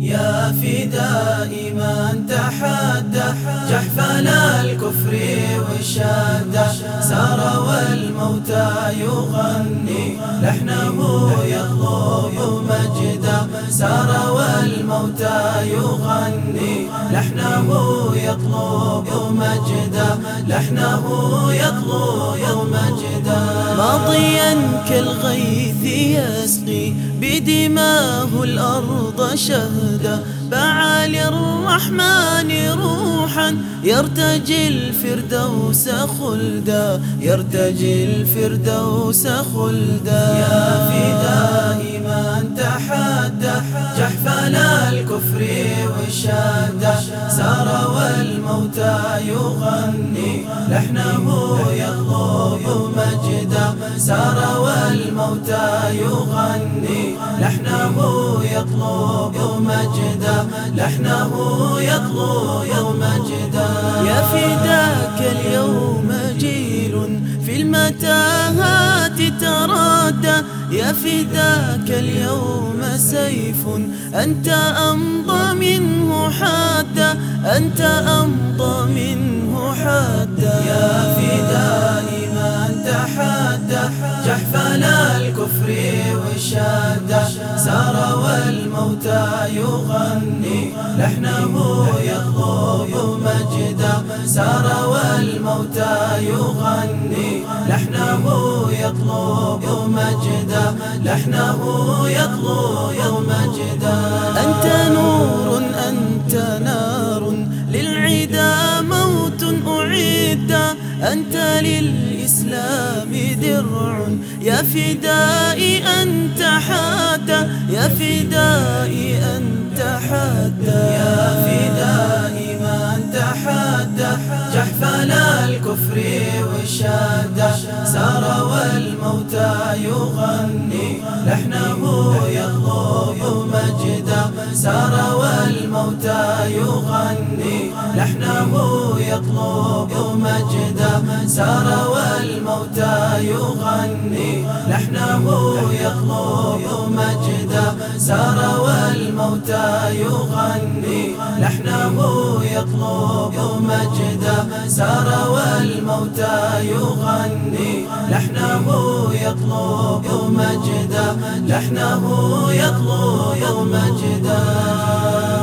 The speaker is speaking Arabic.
يا فداء من تحدى جحفل الكفر والشدة سار والموتى يغني لحنه يطلب مجدا سار والموتى يغني لحنه يطلب مجدا لحنه يطلب مجدا. ماضيا كالغيث الأرض شهدا. باع للرحمن روحا. يرتجي الفردوس خلدا. يرتجي الفردوس خلدا. يا فداء من تحدى جحفل الكفر والشدة سار والموتى يغني. لحنه يطلب مجدا. سار والموتى يغني. لحنه يطلب مجدا لحنه يطلب مجدا يا فداك اليوم جيل في المتاهات ترادى. يا فداك اليوم سيف أنت أمضى منه حادا. أنت أمضى منه حادا. يا فداء من تحدى جحفل الكفر سار والموتى يغني. لحنه يطلب مجدا. سار والموتى يغني. لحنه يطلب مجدا. لحنه يطلب مجدا. أنت نور أنت نار. للعدا موت أعد أنت للإسلام درع. يا فدائي أنت حادا يا فدائي أنت حادا يا فدائي من تحدى جحفل الكفر والشدة سار والموتى يغني. لحنه يطلب مجدا سار والموتى يغني. لحنه يطلب مجدا سار والموتى يغني. لحنه يطلب مجدا سار والموتى يغني. لحنه يطلب مجدا سار والموتى يغني. لحنه يطلب مجدا لحنه يطلب مجدا